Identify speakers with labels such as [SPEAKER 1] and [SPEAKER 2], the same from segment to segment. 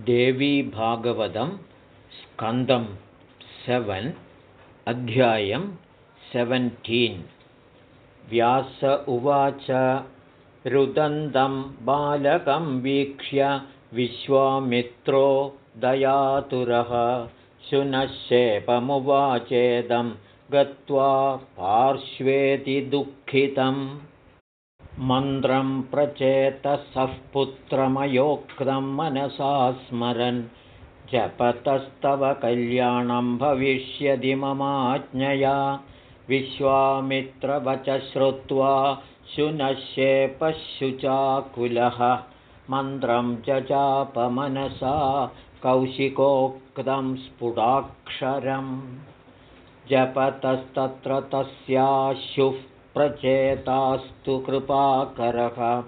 [SPEAKER 1] देवीभागवतं स्कन्दं सेवन् अध्यायं सेवेन्टीन्। व्यास उवाच रुदन्तं बालकं वीक्ष्य विश्वामित्रो दयातुरः। शुनश्शेपमुवाचेदं गत्वा पार्श्वेति दुःखितम् मन्त्रं प्रचेतसः पुत्रमयोक्तं मनसा स्मरन्। जपतस्तव कल्याणं भविष्यति ममाज्ञया। विश्वामित्रवच श्रुत्वा शुनश्येपशुचाकुलः मन्त्रं जचापमनसा कौशिकोक्तं स्फुटाक्षरम्। जपतस्तत्र तस्याशुः प्रचेतास्तु कृपाकरः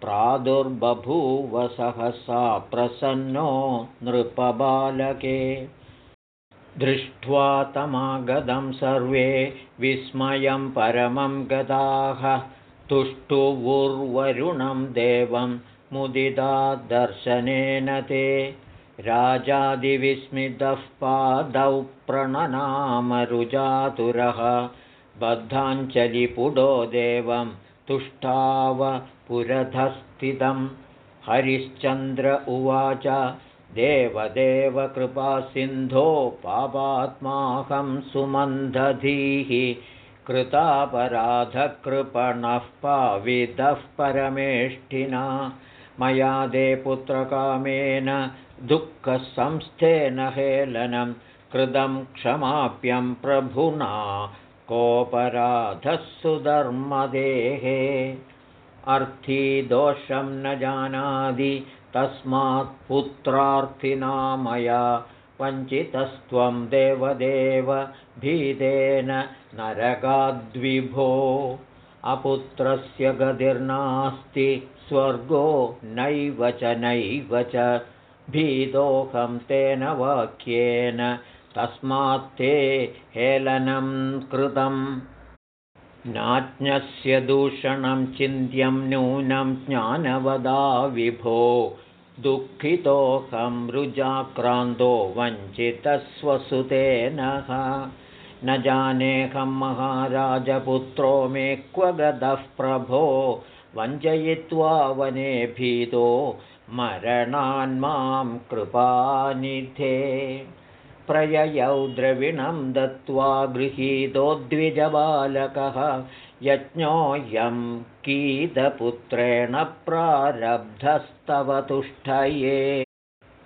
[SPEAKER 1] प्रादुर्बभूव सहसा प्रसन्नो नृपबालके। दृष्ट्वा तमागतं सर्वे विस्मयं परमं गदाः तुष्टुवुर्वरुणं देवं मुदिता दर्शनेन ते। राजादिविस्मितः पादौ प्रणनामरुजातुरः बद्धाञ्जलिपुडो देवं तुष्टाव पुरधस्थितं हरिश्चन्द्र उवाच देवदेवकृपासिन्धो पापात्माहं सुमन्धधीः। कृतापराधकृपणः पाविदः परमेष्ठिना। मया दे पुत्रकामेन दुःखसंस्थेन हेलनं कृतं क्षमाप्यं प्रभुना कोपराधः सुधर्मदेः अर्थी दोषं न जानाति तस्मात् पुत्रार्थिना मया वञ्चितस्त्वं देवदेव भीतेन नरकाद्विभो। अपुत्रस्य गतिर्नास्ति स्वर्गो नैव च नैव च। भीतोऽहं तेन वाक्येन तस्मात् ते हेलनं कृतं नाज्ञस्य दूषणं चिन्त्यं नूनं ज्ञानवदा विभो। दुःखितोऽहं रुजाक्रान्तो वञ्चितस्वसुतेन। न जानेऽहं महाराजपुत्रो मे क्व गतः प्रभो। वञ्चयित्वा वने भीतो मरणान्मां कृपानिधे प्रययौ द्रविणं दत्त्वा गृहीतो द्विजबालकः। यज्ञोऽयं कीदपुत्रेण प्रारब्धस्तव तुष्टये।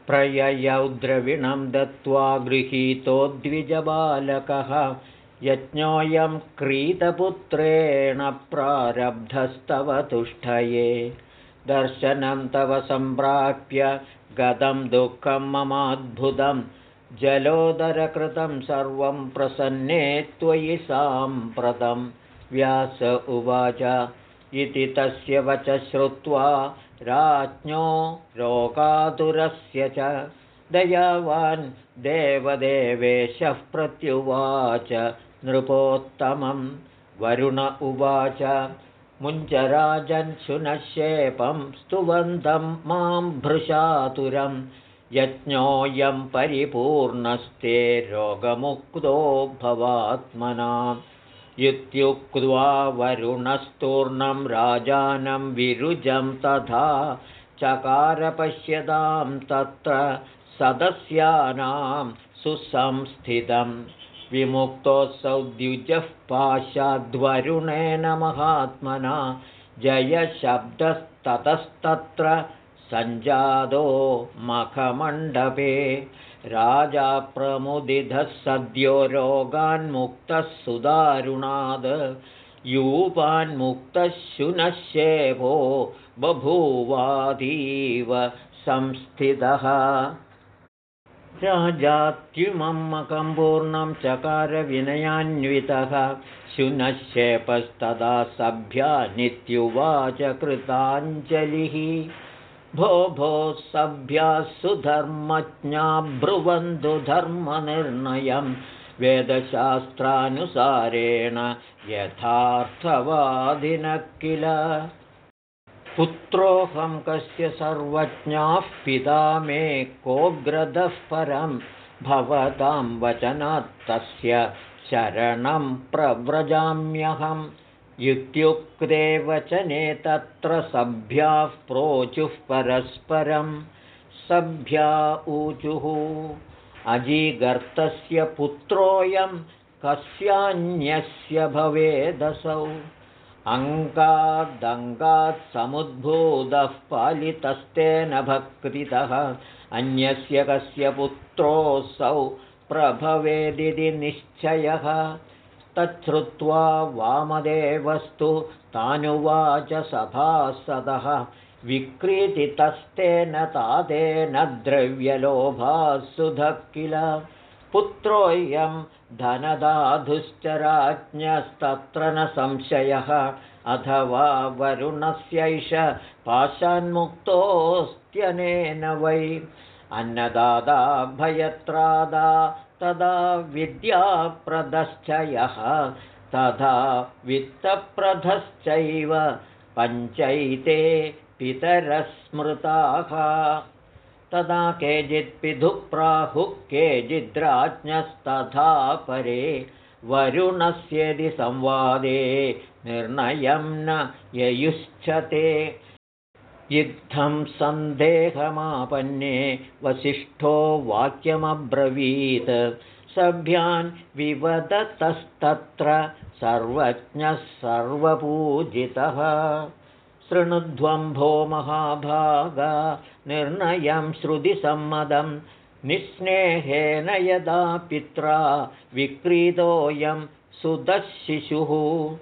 [SPEAKER 1] प्रययौ द्रविणं दत्त्वा गृहीतो द्विजबालकः। यज्ञोऽयं क्रीतपुत्रेण प्रारब्धस्तव तुष्टये। दर्शनं तव सम्प्राप्य गतं दुःखं ममाद्भुतम् जलोदरकृतं सर्वं प्रसन्ने त्वयि साम्प्रतं। व्यास उवाच इति तस्य वच श्रुत्वा राज्ञो रोगातुरस्य च। दयावान् देवदेवेशः प्रत्युवाच नृपोत्तमं वरुण उवाच। मुञ्चराजन् शुनशेपं स्तुवन्तं मां भृशातुरम् यज्ञोऽयं परिपूर्णस्ते रोगमुक्तो भवात्मना। इत्युक्त्वा वरुणस्तूर्णं राजानं विरुजं तथा चकारपश्यतां तत्र सदस्यानां सुसंस्थितं। विमुक्तोऽसौ द्विजः पाशाद्वरुणेन महात्मना। जयशब्दस्ततस्तत्र सञ्जातो मखमण्डपे राजा प्रमुदितः सद्यो रोगान्मुक्तः सुदारुणाद् यूपान्मुक्तः शुनश्येभो बभूवादीव संस्थितः। राजात्युमं मकम्पूर्णं चकारविनयान्वितः शुनश्येपस्तदा सभ्या नित्युवाच कृताञ्जलिः भो भो सभ्याः सुधर्मज्ञा ब्रुवन्तु धर्मनिर्णयं वेदशास्त्रानुसारेण यथार्थवादिनः किल? पुत्रोऽहं कस्य सर्वज्ञाः पिता मे कोऽग्रदः परं भवतां वचनात् तस्य शरणं प्रव्रजाम्यहम् इत्युक्ते वचने तत्र सभ्याः प्रोचुः परस्परं सभ्या ऊचुः। अजीगर्तस्य पुत्रोऽयं कस्यान्यस्य भवेदसौ। अङ्गादङ्गात् समुद्भूतः पालितस्तेन भक्तितः। अन्यस्य कस्य पुत्रोऽसौ प्रभवेदिति निश्चयः तच्छ्रुत्वा वामदेवस्तु तानुवाच सभासदः विक्रीतितस्तेन तादेन द्रव्यलोभासुधः किल? पुत्रोऽयं धनदाधुश्च राज्ञस्तत्र न संशयः। अथवा वरुणस्यैष पाशान्मुक्तोऽस्त्यनेन वै। अन्नदादा भयत्रादा तदा विद्याप्रदश्च यः तथा वित्तप्रधश्चैव पञ्चैते पितरस्मृताः। तदा केचित्पिधुप्राहुः केचिद्राज्ञस्तथा परे वरुणस्यदि संवादे निर्णयं न ययुश्चते इत्थं सन्देहमापन्ने वसिष्ठो वाक्यमब्रवीत्। सभ्यान् विवदतस्तत्र सर्वज्ञः सर्वपूजितः। शृणुध्वम्भो महाभागा निर्णयं श्रुतिसम्मदं निःस्नेहेन यदा पित्रा विक्रीतोऽयं सुदशिशुः।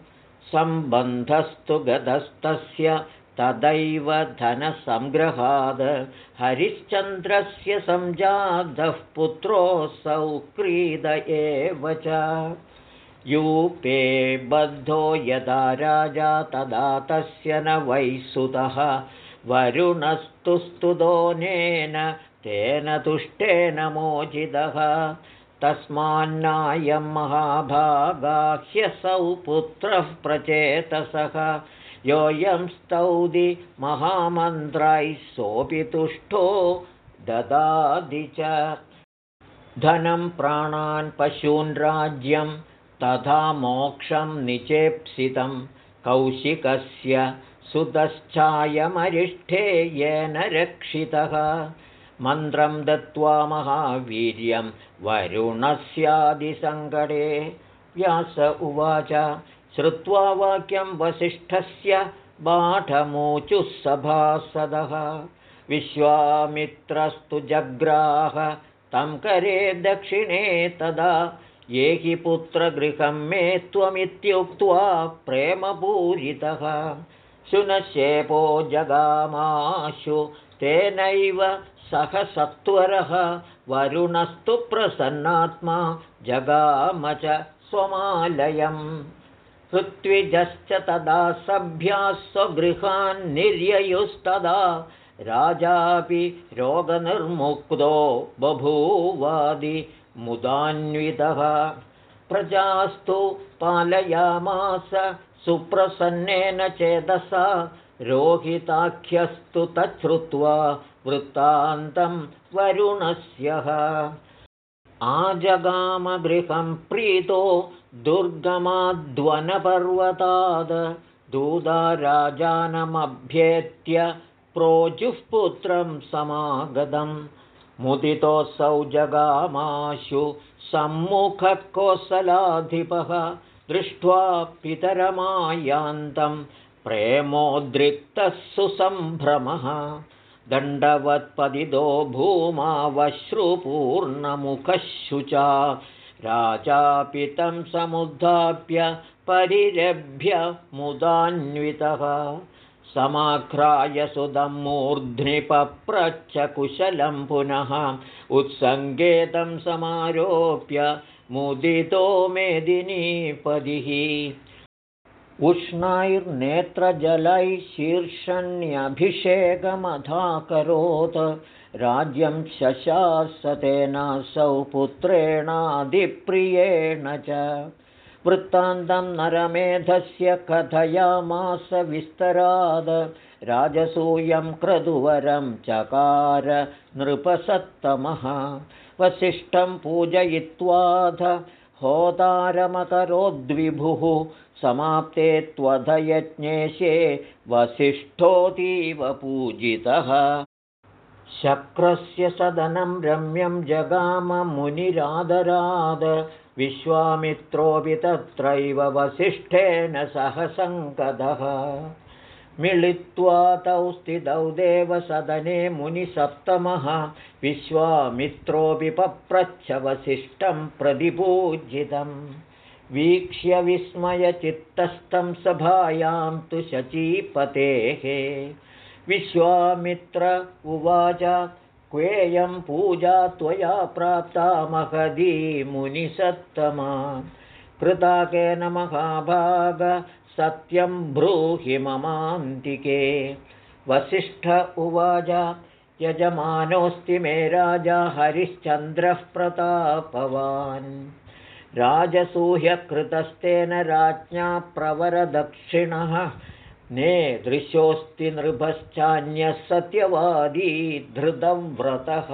[SPEAKER 1] सम्बन्धस्तु गतस्तस्य तदैव धनसङ्ग्रहाद् हरिश्चन्द्रस्य सञ्जातः पुत्रोऽसौ क्रीड एव च। यूपे बद्धो यदा राजा तदा तस्य न वैसुतः वरुणस्तु स्तुतोनेन तेन तुष्टेन मोचितः। तस्मान्नायं महाभागाह्यसौ पुत्रः प्रचेतसः योऽयं स्तौदि महामन्त्रैः सोऽपि तुष्टो ददादि च। धनं प्राणान् पशून् राज्यं तथा मोक्षं निचेप्सितं। कौशिकस्य सुतश्चायमरिष्ठे येन रक्षितः। मन्त्रं दत्त्वा महावीर्यं वरुणस्यादिसङ्कटे। व्यास उवाच श्रुत्वा वाक्यं वसिष्ठस्य बाठमूचुः सभासदः विश्वामित्रस्तु जग्राह तं करे दक्षिणे तदा। ये हि पुत्रगृहं मे त्वमित्युक्त्वा प्रेमपूरितः शुनशेपो जगामाशु तेनैव सह सत्वरः वरुणस्तु प्रसन्नात्मा जगाम च स्वमालयम् ऋत्विजश्च तदा सभ्याः स्वगृहान् निर्ययुस्तदा राजापि रोगनिर्मुक्तो बभूवादि मुदान्वितः। प्रजास्तु पालयामास सुप्रसन्नेन चेदसा रोहिताख्यस्तु तच्छ्रुत्वा वृत्तान्तं वरुणस्यः। आजगामगृहं प्रीतो दुर्गमाद्वनपर्वताद् दूदाराजानमभ्येत्य प्रोजुः पुत्रं समागतं। मुदितोऽसौ जगामाशु सम्मुखकोसलाधिपः दृष्ट्वा पितरमायान्तं प्रेमोद्रिक्तः सुसम्भ्रमः दण्डवत्पदिदो भूमावश्रुपूर्णमुखः शुचा राजापितं समुद्धाप्य परिरभ्य मुदान्वितः। समाघ्राय सुदं मूर्ध्निपप्रच्छ कुशलं पुनः उत्सङ्गेतं समारोप्य मुदितो मेदिनीपदिः उष्णैर्नेत्रजलैः शीर्षण्यभिषेकमधाकरोत् राज्यं शशासतेनासौ पुत्रेणादिप्रियेण च। वृत्तान्तं नरमेधस्य कथयामास विस्तराद। राजसूयं क्रदुवरं चकार नृपसत्तमः। वसिष्ठं पूजयित्वाथ होतारमकरोद्विभुः समाप्ते त्वधयज्ञेशे वसिष्ठोऽतीव पूजितः। शक्रस्य सदनं रम्यं जगाममुनिरादराद विश्वामित्रोऽपि तत्रैव वसिष्ठेन सह सङ्गदः मिलित्वा तौ स्थितौ देवसदने मुनिसप्तमः विश्वामित्रोऽपि पप्रच्छवसिष्ठं प्रतिपूजितम्। वीक्ष्य विस्मयचित्तस्थं सभायां तु शचीपतेः। विश्वामित्र उवाच क्वेयं पूजा त्वया प्राप्ता महदी मुनिसत्तमा। कृताकेन महाभाग सत्यं ब्रूहि ममान्तिके। वसिष्ठ उवाच यजमानोऽस्ति मे राजा हरिश्चन्द्रः प्रतापवान्। राजसूह्यकृतस्तेन राज्ञा प्रवरदक्षिणः ने दृश्योऽस्ति नृभश्चान्यः सत्यवादी धृतव्रतः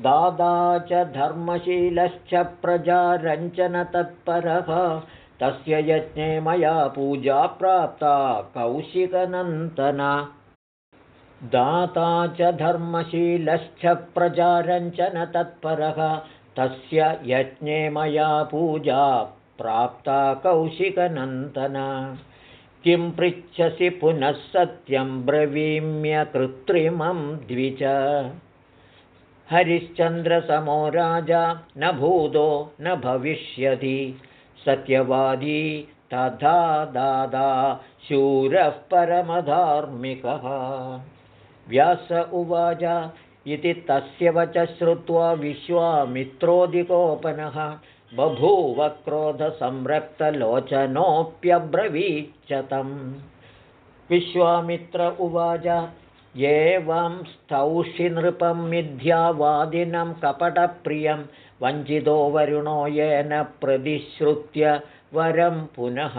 [SPEAKER 1] दादा च धर्मशीलश्च प्रजारञ्जनतत्परः तस्य यज्ञे मया पूजा प्राप्ता कौशिकनन्दना दाता च धर्मशीलश्च प्रजारञ्जनतत्परः तस्य यज्ञे मया पूजा प्राप्ता कौशिकनन्दना किं पृच्छसि पुनः सत्यं ब्रवीम्यकृत्रिमं द्विज। हरिश्चन्द्रसमो राजा न भूतो न भविष्यति सत्यवादी तथा दादा शूरः परमधार्मिकः। व्यास उवाच इति तस्य वच श्रुत्वा विश्वामित्रोदिकोपनः बभूव क्रोधसंरक्तलोचनोऽप्यब्रवीच्यतम्। विश्वामित्र उवाच एवं स्तौषि नृपं मिथ्यावादिनं कपटप्रियं वञ्चितो वरुणो येन प्रतिश्रुत्य वरं पुनः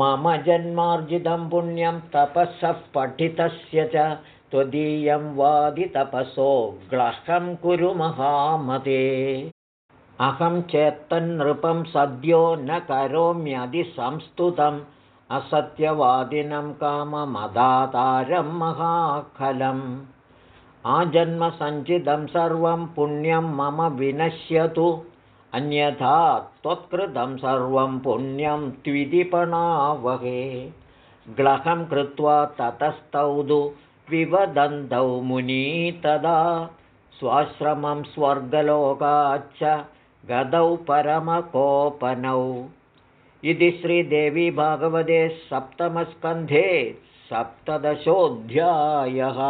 [SPEAKER 1] मम जन्मार्जितं पुण्यं तपसः पठितस्य च त्वदीयं वादितपसो ग्लहं कुरु महामते अहं चेत्तन्नृपं सद्यो न करोम्यधिसंस्तुतम् असत्यवादिनं काममदातारं महाखलम् आजन्मसञ्चितं सर्वं पुण्यं मम विनश्यतु। अन्यथा त्वत्कृतं सर्वं पुण्यं त्विदिपणावहे ग्लहं कृत्वा ततस्तौदु विवदन्तौ मुनी तदा। स्वाश्रमं स्वर्गलोकाच्च गदौ परमकोपनौ। इति श्रीदेवी भागवते सप्तमस्कन्धे सप्तदशोऽध्यायः